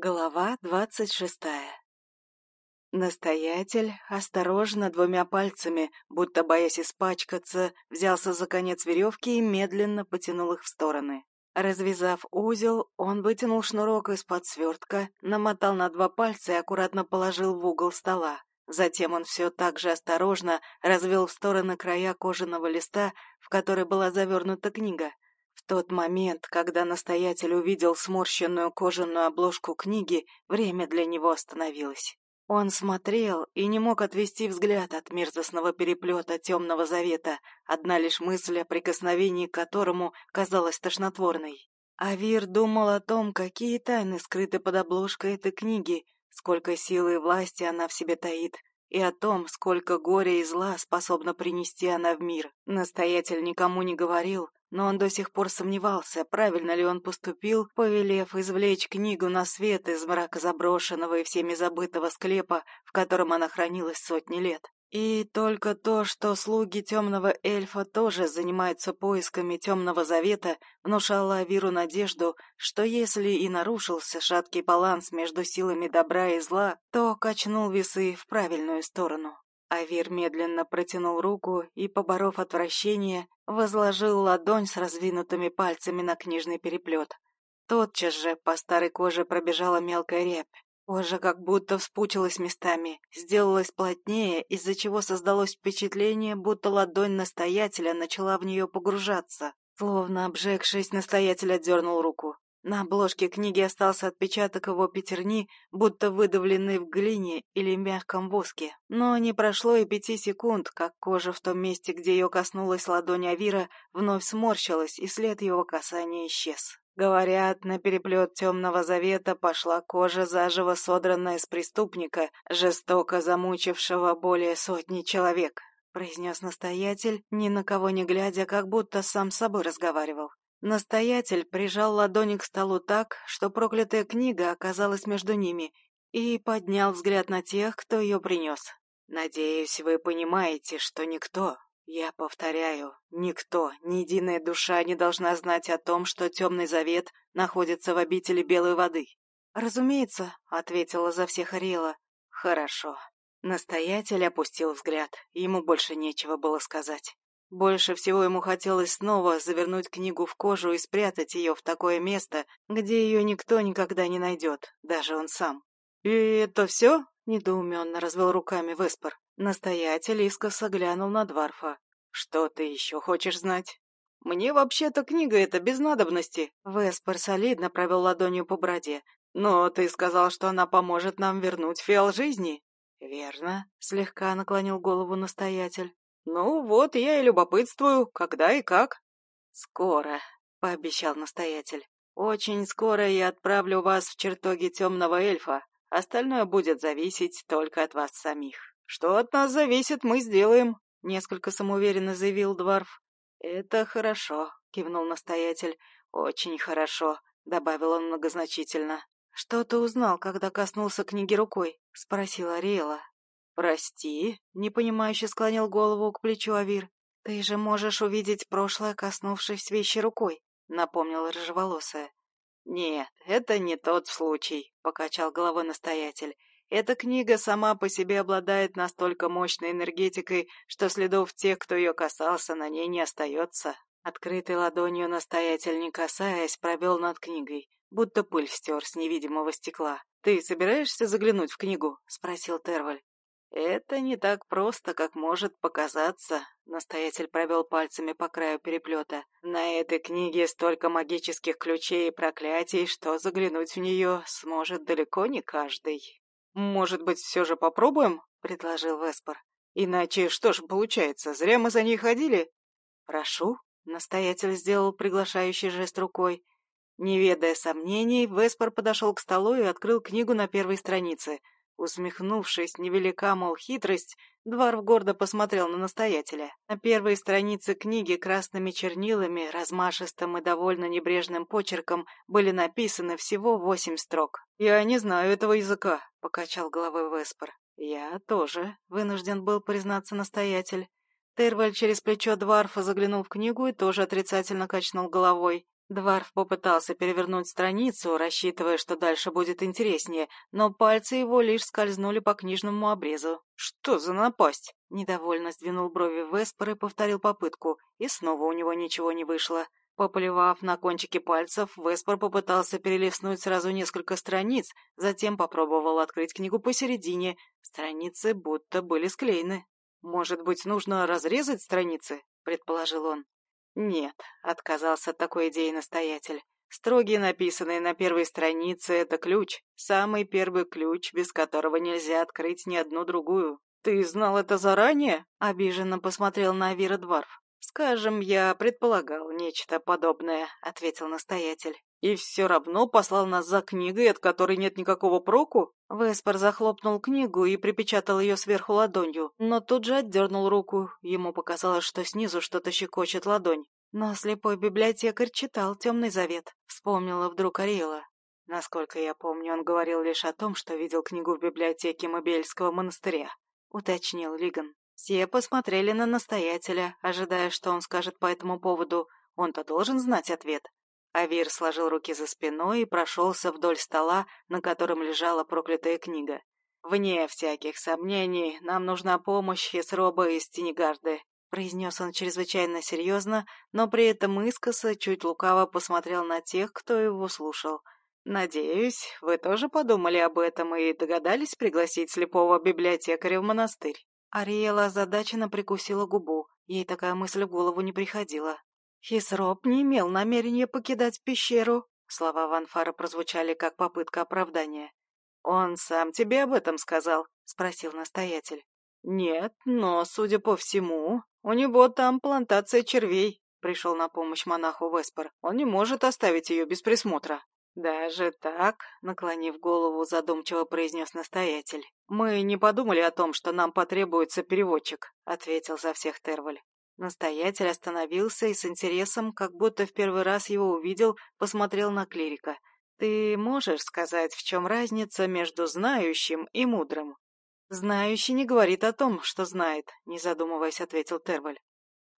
Глава двадцать шестая Настоятель осторожно двумя пальцами, будто боясь испачкаться, взялся за конец веревки и медленно потянул их в стороны. Развязав узел, он вытянул шнурок из-под свертка, намотал на два пальца и аккуратно положил в угол стола. Затем он все так же осторожно развел в стороны края кожаного листа, в который была завернута книга — в тот момент, когда настоятель увидел сморщенную кожаную обложку книги, время для него остановилось. Он смотрел и не мог отвести взгляд от мерзостного переплета темного завета, одна лишь мысль о прикосновении к которому казалась тошнотворной. Авир думал о том, какие тайны скрыты под обложкой этой книги, сколько силы и власти она в себе таит, и о том, сколько горя и зла способна принести она в мир. Настоятель никому не говорил, но он до сих пор сомневался, правильно ли он поступил, повелев извлечь книгу на свет из мрака заброшенного и всеми забытого склепа, в котором она хранилась сотни лет. И только то, что слуги темного эльфа тоже занимаются поисками темного завета, внушало Авиру надежду, что если и нарушился шаткий баланс между силами добра и зла, то качнул весы в правильную сторону. Авир медленно протянул руку и, поборов отвращение, возложил ладонь с раздвинутыми пальцами на книжный переплет. Тотчас же по старой коже пробежала мелкая рябь. Кожа как будто вспучилась местами, сделалась плотнее, из-за чего создалось впечатление, будто ладонь настоятеля начала в нее погружаться. Словно обжегшись, настоятель отдернул руку. На обложке книги остался отпечаток его пятерни, будто выдавленный в глине или мягком воске. Но не прошло и пяти секунд, как кожа в том месте, где ее коснулась ладонь Авира, вновь сморщилась, и след его касания исчез. Говорят, на переплет темного завета пошла кожа, заживо содранная с преступника, жестоко замучившего более сотни человек, произнес настоятель, ни на кого не глядя, как будто сам с собой разговаривал. Настоятель прижал ладони к столу так, что проклятая книга оказалась между ними, и поднял взгляд на тех, кто ее принес. «Надеюсь, вы понимаете, что никто, я повторяю, никто, ни единая душа не должна знать о том, что Темный Завет находится в обители Белой Воды». «Разумеется», — ответила за всех Ариэла. «Хорошо». Настоятель опустил взгляд, ему больше нечего было сказать. Больше всего ему хотелось снова завернуть книгу в кожу и спрятать ее в такое место, где ее никто никогда не найдет, даже он сам. «И это все?» — недоуменно развел руками Веспор. Настоятель искоса глянул на Дварфа. «Что ты еще хочешь знать?» «Мне вообще-то книга эта без надобности». Веспор солидно провел ладонью по бороде. «Но ты сказал, что она поможет нам вернуть фиал жизни». «Верно», — слегка наклонил голову настоятель. «Ну вот, я и любопытствую, когда и как». «Скоро», — пообещал настоятель. «Очень скоро я отправлю вас в чертоги темного эльфа. Остальное будет зависеть только от вас самих». «Что от нас зависит, мы сделаем», — несколько самоуверенно заявил Дварф. «Это хорошо», — кивнул настоятель. «Очень хорошо», — добавил он многозначительно. «Что ты узнал, когда коснулся книги рукой?» — спросила Ариэла. «Прости», — непонимающе склонил голову к плечу Авир. «Ты же можешь увидеть прошлое, коснувшись вещи рукой», — напомнила рыжеволосая. «Нет, это не тот случай», — покачал головой настоятель. «Эта книга сама по себе обладает настолько мощной энергетикой, что следов тех, кто ее касался, на ней не остается». Открытой ладонью настоятель, не касаясь, провел над книгой, будто пыль стер с невидимого стекла. «Ты собираешься заглянуть в книгу?» — спросил Терваль. «Это не так просто, как может показаться», — настоятель провел пальцами по краю переплета. «На этой книге столько магических ключей и проклятий, что заглянуть в нее сможет далеко не каждый». «Может быть, все же попробуем?» — предложил Веспор. «Иначе что ж получается, зря мы за ней ходили?» «Прошу», — настоятель сделал приглашающий жест рукой. Не ведая сомнений, Веспор подошел к столу и открыл книгу на первой странице — Усмехнувшись, невелика, мол, хитрость, Дварф гордо посмотрел на настоятеля. На первой странице книги красными чернилами, размашистым и довольно небрежным почерком были написаны всего восемь строк. «Я не знаю этого языка», — покачал головой Веспор. «Я тоже», — вынужден был признаться настоятель. Терваль через плечо Дварфа заглянул в книгу и тоже отрицательно качнул головой. Дварф попытался перевернуть страницу, рассчитывая, что дальше будет интереснее, но пальцы его лишь скользнули по книжному обрезу. «Что за напасть?» Недовольно сдвинул брови Веспер и повторил попытку, и снова у него ничего не вышло. Поплевав на кончики пальцев, Веспер попытался перелистнуть сразу несколько страниц, затем попробовал открыть книгу посередине. Страницы будто были склеены. «Может быть, нужно разрезать страницы?» — предположил он. Нет, отказался от такой идеи настоятель. Строгий написанный на первой странице — это ключ, самый первый ключ, без которого нельзя открыть ни одну другую. «Ты знал это заранее?» — обиженно посмотрел на Авира Дварф. «Скажем, я предполагал нечто подобное», — ответил настоятель. «И все равно послал нас за книгой, от которой нет никакого проку?» Веспер захлопнул книгу и припечатал ее сверху ладонью, но тут же отдернул руку. Ему показалось, что снизу что-то щекочет ладонь. Но слепой библиотекарь читал «Темный завет», — вспомнила вдруг Ариэла. Насколько я помню, он говорил лишь о том, что видел книгу в библиотеке Мобельского монастыря, — уточнил Лиган. Все посмотрели на настоятеля, ожидая, что он скажет по этому поводу. Он-то должен знать ответ. Авир сложил руки за спиной и прошелся вдоль стола, на котором лежала проклятая книга. «Вне всяких сомнений, нам нужна помощь Хесроба из Тенегарды», произнес он чрезвычайно серьезно, но при этом искоса чуть лукаво посмотрел на тех, кто его слушал. «Надеюсь, вы тоже подумали об этом и догадались пригласить слепого библиотекаря в монастырь?» Ариэла озадаченно прикусила губу. Ей такая мысль в голову не приходила. Хисроп не имел намерения покидать пещеру. Слова Ванфара прозвучали как попытка оправдания. «Он сам тебе об этом сказал?» — спросил настоятель. «Нет, но, судя по всему, у него там плантация червей», — пришел на помощь монаху Веспер. «Он не может оставить ее без присмотра». «Даже так?» — наклонив голову, задумчиво произнес настоятель. «Мы не подумали о том, что нам потребуется переводчик», — ответил за всех Терваль. Настоятель остановился и с интересом, как будто в первый раз его увидел, посмотрел на клирика. «Ты можешь сказать, в чем разница между знающим и мудрым?» «Знающий не говорит о том, что знает», — не задумываясь, ответил Терваль.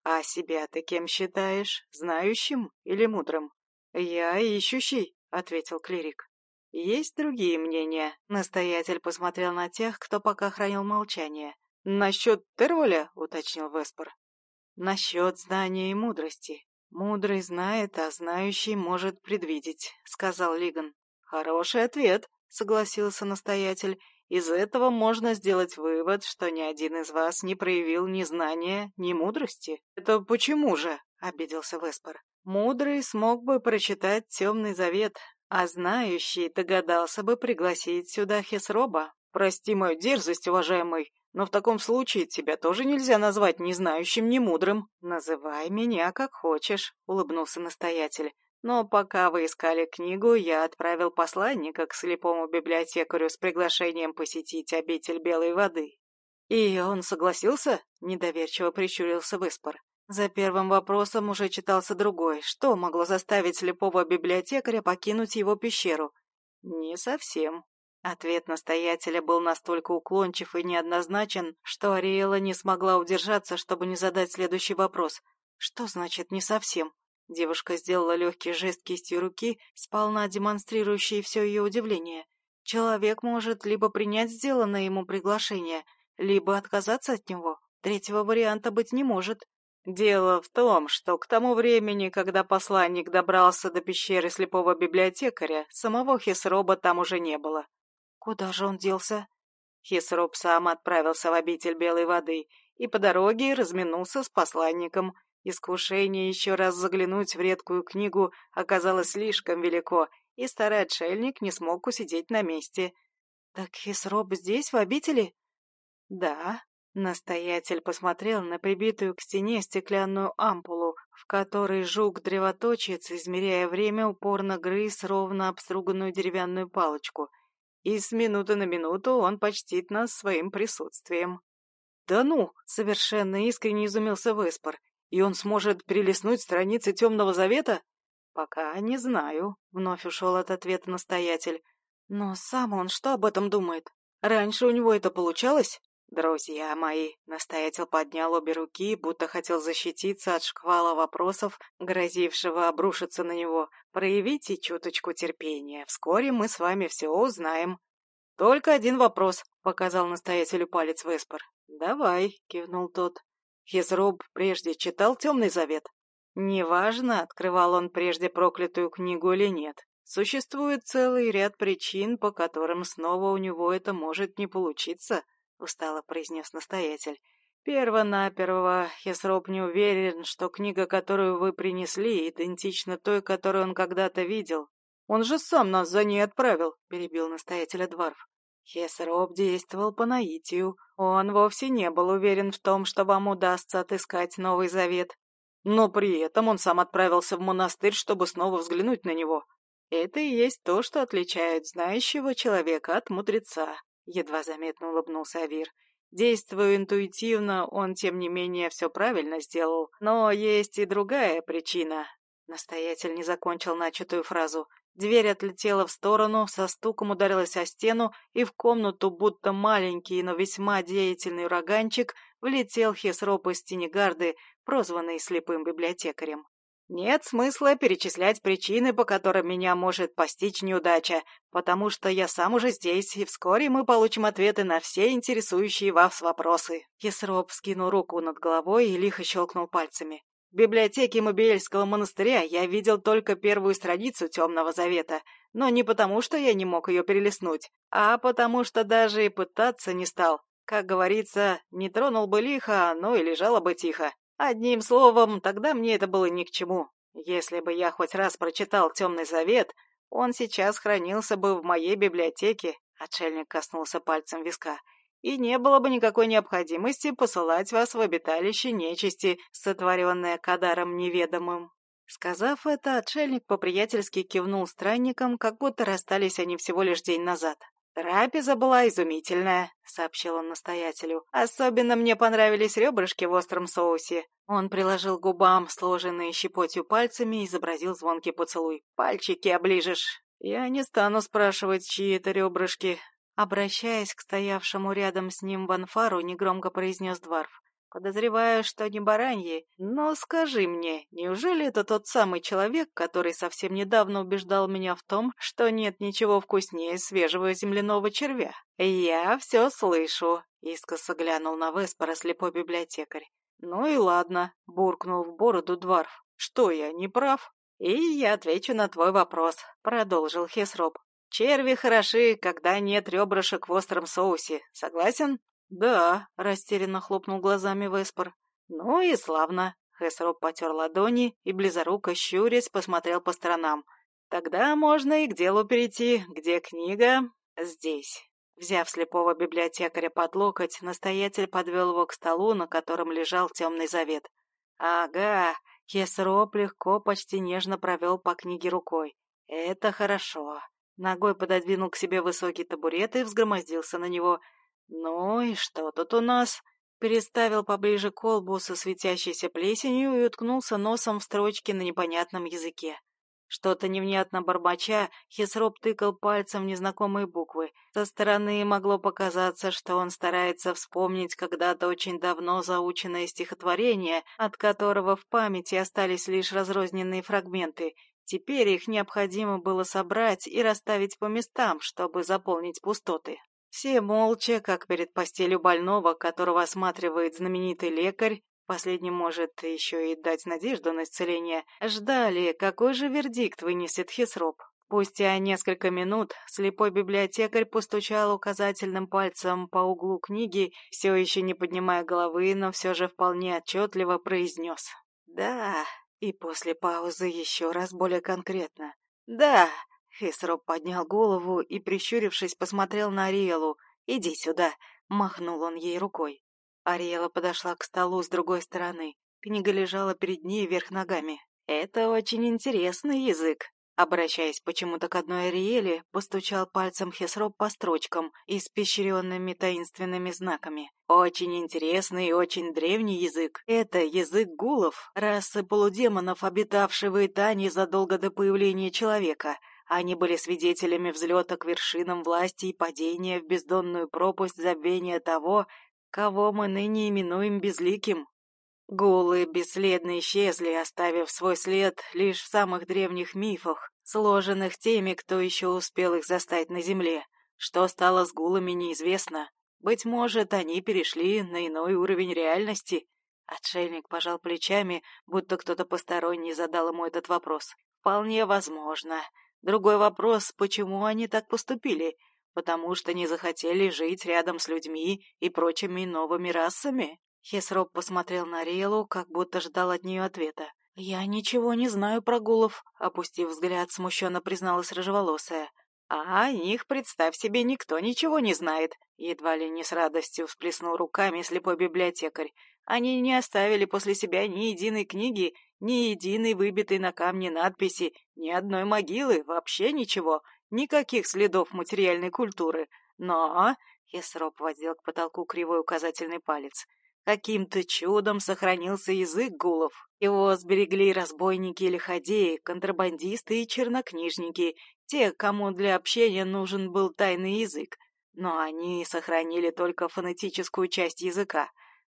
«А себя ты кем считаешь? Знающим или мудрым?» «Я ищущий», — ответил клирик. «Есть другие мнения?» — настоятель посмотрел на тех, кто пока хранил молчание. «Насчет Терволя?» — уточнил Веспор. Насчет знания и мудрости. Мудрый знает, а знающий может предвидеть, сказал Лиган. Хороший ответ, согласился настоятель. Из этого можно сделать вывод, что ни один из вас не проявил ни знания, ни мудрости. Это почему же? обиделся Веспер. Мудрый смог бы прочитать темный завет, а знающий догадался бы пригласить сюда Хесроба. Прости мою дерзость, уважаемый, но в таком случае тебя тоже нельзя назвать ни знающим, ни мудрым. Называй меня как хочешь, улыбнулся настоятель. Но пока вы искали книгу, я отправил посланника к слепому библиотекарю с приглашением посетить обитель белой воды. И он согласился? Недоверчиво прищурился Выспор. За первым вопросом уже читался другой. Что могло заставить слепого библиотекаря покинуть его пещеру? Не совсем, Ответ настоятеля был настолько уклончив и неоднозначен, что Ариэла не смогла удержаться, чтобы не задать следующий вопрос. «Что значит «не совсем»?» Девушка сделала легкий жест кистью руки, сполна демонстрирующий все ее удивление. Человек может либо принять сделанное ему приглашение, либо отказаться от него. Третьего варианта быть не может. Дело в том, что к тому времени, когда посланник добрался до пещеры слепого библиотекаря, самого Хесроба там уже не было. Куда же он делся? Хисроп сам отправился в обитель Белой воды и по дороге разминулся с посланником. Искушение еще раз заглянуть в редкую книгу оказалось слишком велико, и старый отшельник не смог усидеть на месте. «Так Хисроп здесь, в обители?» «Да». Настоятель посмотрел на прибитую к стене стеклянную ампулу, в которой жук-древоточец, измеряя время, упорно грыз ровно обструганную деревянную палочку — и с минуты на минуту он почтит нас своим присутствием. «Да ну!» — совершенно искренне изумился Веспор. «И он сможет перелистнуть страницы Темного Завета?» «Пока не знаю», — вновь ушел от ответа настоятель. «Но сам он что об этом думает? Раньше у него это получалось?» «Друзья мои», — настоятель поднял обе руки, будто хотел защититься от шквала вопросов, грозившего обрушиться на него. «Проявите чуточку терпения. Вскоре мы с вами все узнаем». «Только один вопрос», — показал настоятелю палец Веспер. «Давай», — кивнул тот. Хизроб прежде читал «Темный завет». Неважно, открывал он прежде проклятую книгу или нет. Существует целый ряд причин, по которым снова у него это может не получиться. — устало произнес настоятель. «Перво-наперво, Хесроп не уверен, что книга, которую вы принесли, идентична той, которую он когда-то видел. Он же сам нас за ней отправил», — перебил настоятеля Дварф. Хесроп действовал по наитию. Он вовсе не был уверен в том, что вам удастся отыскать Новый Завет. Но при этом он сам отправился в монастырь, чтобы снова взглянуть на него. Это и есть то, что отличает знающего человека от мудреца едва заметно улыбнулся Авир. Действуя интуитивно, он, тем не менее, все правильно сделал. Но есть и другая причина. Настоятель не закончил начатую фразу. Дверь отлетела в сторону, со стуком ударилась о стену, и в комнату, будто маленький, но весьма деятельный ураганчик, влетел Хесроп из Тенегарды, прозванный слепым библиотекарем. Нет смысла перечислять причины, по которым меня может постичь неудача, потому что я сам уже здесь, и вскоре мы получим ответы на все интересующие вас вопросы. Хесроп скинул руку над головой и лихо щелкнул пальцами. В библиотеке Мобиэльского монастыря я видел только первую страницу Темного Завета, но не потому, что я не мог ее перелистнуть, а потому что даже и пытаться не стал. Как говорится, не тронул бы лихо, но и лежало бы тихо. Одним словом, тогда мне это было ни к чему. Если бы я хоть раз прочитал «Темный завет», он сейчас хранился бы в моей библиотеке, отшельник коснулся пальцем виска, и не было бы никакой необходимости посылать вас в обиталище нечисти, сотворенное Кадаром неведомым. Сказав это, отшельник по-приятельски кивнул странникам, как будто расстались они всего лишь день назад. «Трапеза была изумительная», — сообщил он настоятелю. «Особенно мне понравились ребрышки в остром соусе». Он приложил губам сложенные щепотью пальцами и изобразил звонкий поцелуй. «Пальчики оближешь». «Я не стану спрашивать, чьи это ребрышки». Обращаясь к стоявшему рядом с ним Ванфару, негромко произнес Дварф. Подозреваю, что не бараньи. Но скажи мне, неужели это тот самый человек, который совсем недавно убеждал меня в том, что нет ничего вкуснее свежего земляного червя? Я все слышу, искоса глянул на Веспора слепой библиотекарь. Ну и ладно, буркнул в бороду Дварф. Что я, не прав? И я отвечу на твой вопрос, продолжил Хесроп. Черви хороши, когда нет ребрышек в остром соусе. Согласен? «Да», — растерянно хлопнул глазами Веспор. «Ну и славно». Хесроп потер ладони и, близоруко щурясь, посмотрел по сторонам. «Тогда можно и к делу перейти. Где книга?» «Здесь». Взяв слепого библиотекаря под локоть, настоятель подвел его к столу, на котором лежал темный завет. «Ага», — Хесроп легко, почти нежно провел по книге рукой. «Это хорошо». Ногой пододвинул к себе высокий табурет и взгромоздился на него — «Ну и что тут у нас?» Переставил поближе колбу со светящейся плесенью и уткнулся носом в строчки на непонятном языке. Что-то невнятно бормоча, Хесроп тыкал пальцем в незнакомые буквы. Со стороны могло показаться, что он старается вспомнить когда-то очень давно заученное стихотворение, от которого в памяти остались лишь разрозненные фрагменты. Теперь их необходимо было собрать и расставить по местам, чтобы заполнить пустоты. Все молча, как перед постелью больного, которого осматривает знаменитый лекарь, последний может еще и дать надежду на исцеление, ждали, какой же вердикт вынесет Хисроп. Спустя несколько минут слепой библиотекарь постучал указательным пальцем по углу книги, все еще не поднимая головы, но все же вполне отчетливо произнес. «Да», и после паузы еще раз более конкретно. «Да, Хесроп поднял голову и, прищурившись, посмотрел на Ариэлу. «Иди сюда!» — махнул он ей рукой. Ариэла подошла к столу с другой стороны. Книга лежала перед ней вверх ногами. «Это очень интересный язык», Обращаясь почему-то к одной Ариэле, постучал пальцем Хесроп по строчкам, испещренными таинственными знаками. Очень интересный и очень древний язык. Это язык гулов, расы полудемонов, обитавшей в Итане задолго до появления человека. Они были свидетелями взлета к вершинам власти и падения в бездонную пропасть забвения того, кого мы ныне именуем безликим. Гулы бесследно исчезли, оставив свой след лишь в самых древних мифах, сложенных теми, кто еще успел их застать на земле. Что стало с гулами, неизвестно. Быть может, они перешли на иной уровень реальности. Отшельник пожал плечами, будто кто-то посторонний задал ему этот вопрос. Вполне возможно. Другой вопрос, почему они так поступили? Потому что не захотели жить рядом с людьми и прочими новыми расами? Хесроп посмотрел на Риэлу, как будто ждал от нее ответа. «Я ничего не знаю про гулов», — опустив взгляд, смущенно призналась рыжеволосая. «А о них, представь себе, никто ничего не знает», — едва ли не с радостью всплеснул руками слепой библиотекарь. «Они не оставили после себя ни единой книги, ни единой выбитой на камне надписи, ни одной могилы, вообще ничего, никаких следов материальной культуры. Но...» — Хесроп воздел к потолку кривой указательный палец — Каким-то чудом сохранился язык гулов. Его сберегли разбойники или ходеи, контрабандисты и чернокнижники, те, кому для общения нужен был тайный язык. Но они сохранили только фонетическую часть языка.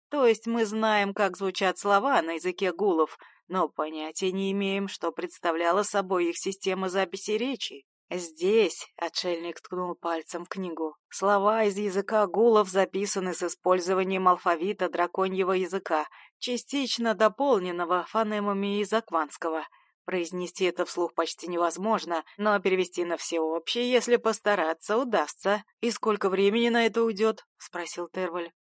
То есть мы знаем, как звучат слова на языке гулов, но понятия не имеем, что представляла собой их система записи речи. Здесь, — отшельник ткнул пальцем в книгу, — слова из языка гулов записаны с использованием алфавита драконьего языка, частично дополненного фонемами из акванского. Произнести это вслух почти невозможно, но перевести на всеобщий, если постараться, удастся. «И сколько времени на это уйдет?» — спросил Терваль.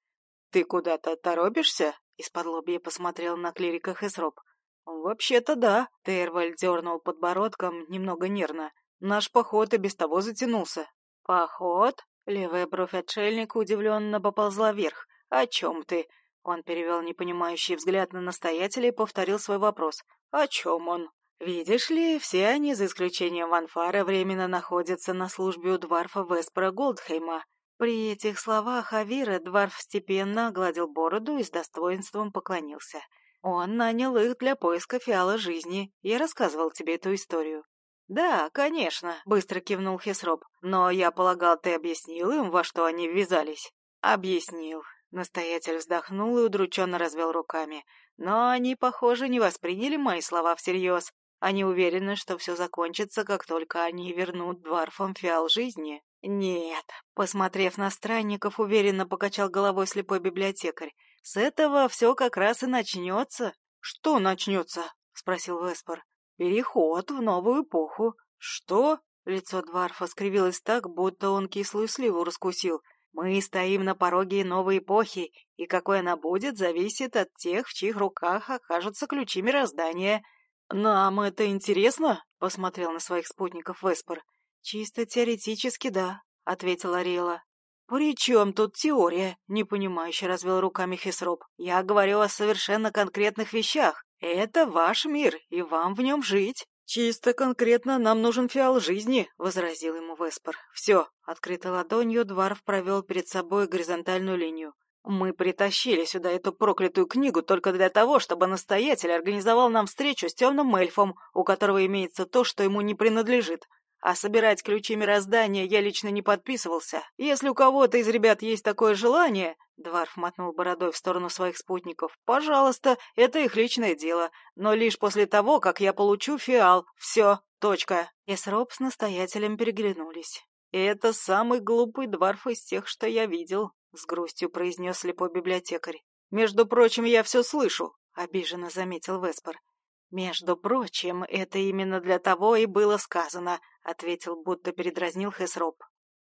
«Ты куда-то торопишься?» — из-под лобья посмотрел на клирика Хесроп. «Вообще-то да», — Терваль дернул подбородком немного нервно. Наш поход и без того затянулся. Поход? Левая бровь отшельника удивленно поползла вверх. О чем ты? Он перевел непонимающий взгляд на настоятеля и повторил свой вопрос. О чем он? Видишь ли, все они, за исключением Ванфара, временно находятся на службе у дворфа Веспера Голдхейма. При этих словах Авира дворф степенно огладил бороду и с достоинством поклонился. Он нанял их для поиска фиала жизни. Я рассказывал тебе эту историю. «Да, конечно», — быстро кивнул Хесроп. «Но я полагал, ты объяснил им, во что они ввязались?» «Объяснил». Настоятель вздохнул и удрученно развел руками. Но они, похоже, не восприняли мои слова всерьез. Они уверены, что все закончится, как только они вернут дварфам фиал жизни. Нет, посмотрев на странников, уверенно покачал головой слепой библиотекарь. С этого все как раз и начнется. Что начнется? спросил Веспор. Переход в новую эпоху. Что? Лицо Дварфа скривилось так, будто он кислую сливу раскусил. Мы стоим на пороге новой эпохи, и какой она будет, зависит от тех, в чьих руках окажутся ключи мироздания. Нам это интересно? Посмотрел на своих спутников Веспор. Чисто теоретически, да, ответила Ариэла. «При чем тут теория?» — непонимающе развел руками Хесроп. «Я говорю о совершенно конкретных вещах. «Это ваш мир, и вам в нем жить. Чисто конкретно нам нужен фиал жизни», — возразил ему Веспор. «Все». Открытой ладонью Дварф провел перед собой горизонтальную линию. «Мы притащили сюда эту проклятую книгу только для того, чтобы настоятель организовал нам встречу с темным эльфом, у которого имеется то, что ему не принадлежит. А собирать ключи мироздания я лично не подписывался. Если у кого-то из ребят есть такое желание, Дварф мотнул бородой в сторону своих спутников. «Пожалуйста, это их личное дело, но лишь после того, как я получу фиал. Все, точка». Эсроп с настоятелем переглянулись. «Это самый глупый Дварф из тех, что я видел», — с грустью произнес слепой библиотекарь. «Между прочим, я все слышу», — обиженно заметил Веспор. «Между прочим, это именно для того и было сказано», — ответил, будто передразнил Хесроп.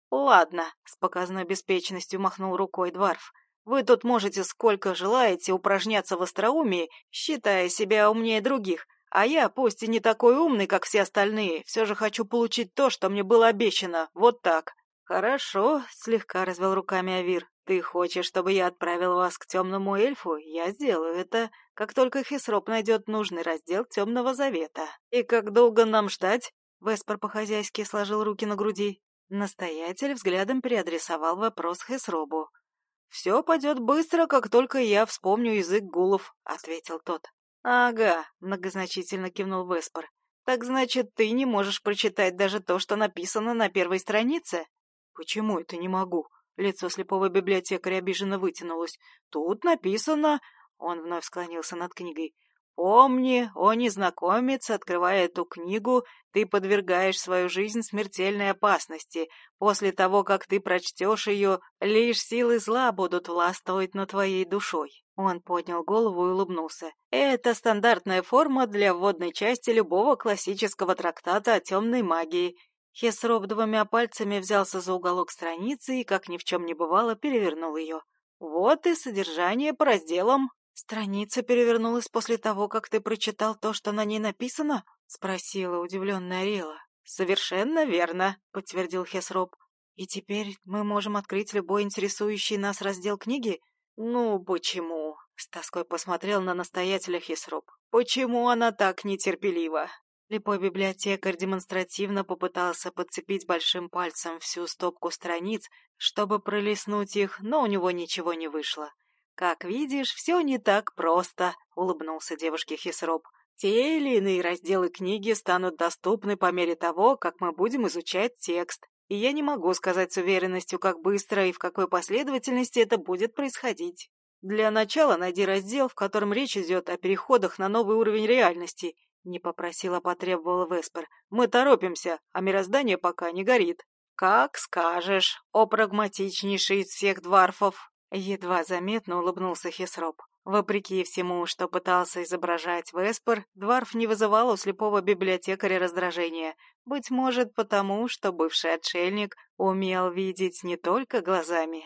«Ладно», — с показной беспечностью махнул рукой Дварф. «Вы тут можете сколько желаете упражняться в остроумии, считая себя умнее других, а я, пусть и не такой умный, как все остальные, все же хочу получить то, что мне было обещано, вот так». «Хорошо», — слегка развел руками Авир. «Ты хочешь, чтобы я отправил вас к темному эльфу? Я сделаю это, как только Хисроп найдет нужный раздел темного завета. И как долго нам ждать?» Веспор по-хозяйски сложил руки на груди. Настоятель взглядом переадресовал вопрос Хесробу. «Все пойдет быстро, как только я вспомню язык гулов», — ответил тот. «Ага», — многозначительно кивнул Веспор. «Так значит, ты не можешь прочитать даже то, что написано на первой странице?» «Почему это не могу?» Лицо слепого библиотекаря обиженно вытянулось. «Тут написано...» Он вновь склонился над книгой. Помни, о незнакомец, открывая эту книгу, ты подвергаешь свою жизнь смертельной опасности. После того, как ты прочтешь ее, лишь силы зла будут властвовать над твоей душой. Он поднял голову и улыбнулся. Это стандартная форма для вводной части любого классического трактата о темной магии. Хесроп двумя пальцами взялся за уголок страницы и, как ни в чем не бывало, перевернул ее. Вот и содержание по разделам. «Страница перевернулась после того, как ты прочитал то, что на ней написано?» — спросила удивленная Рела. «Совершенно верно», — подтвердил Хесроп. «И теперь мы можем открыть любой интересующий нас раздел книги?» «Ну, почему?» — с тоской посмотрел на настоятеля Хесроп. «Почему она так нетерпелива?» Лепой библиотекарь демонстративно попытался подцепить большим пальцем всю стопку страниц, чтобы пролистнуть их, но у него ничего не вышло. «Как видишь, все не так просто», — улыбнулся девушке Хисроп. «Те или иные разделы книги станут доступны по мере того, как мы будем изучать текст, и я не могу сказать с уверенностью, как быстро и в какой последовательности это будет происходить. Для начала найди раздел, в котором речь идет о переходах на новый уровень реальности», — не попросила, потребовала Веспер. «Мы торопимся, а мироздание пока не горит». «Как скажешь, о прагматичнейший из всех дварфов!» Едва заметно улыбнулся Хесроп. Вопреки всему, что пытался изображать Веспер, Дварф не вызывал у слепого библиотекаря раздражения. Быть может, потому, что бывший отшельник умел видеть не только глазами.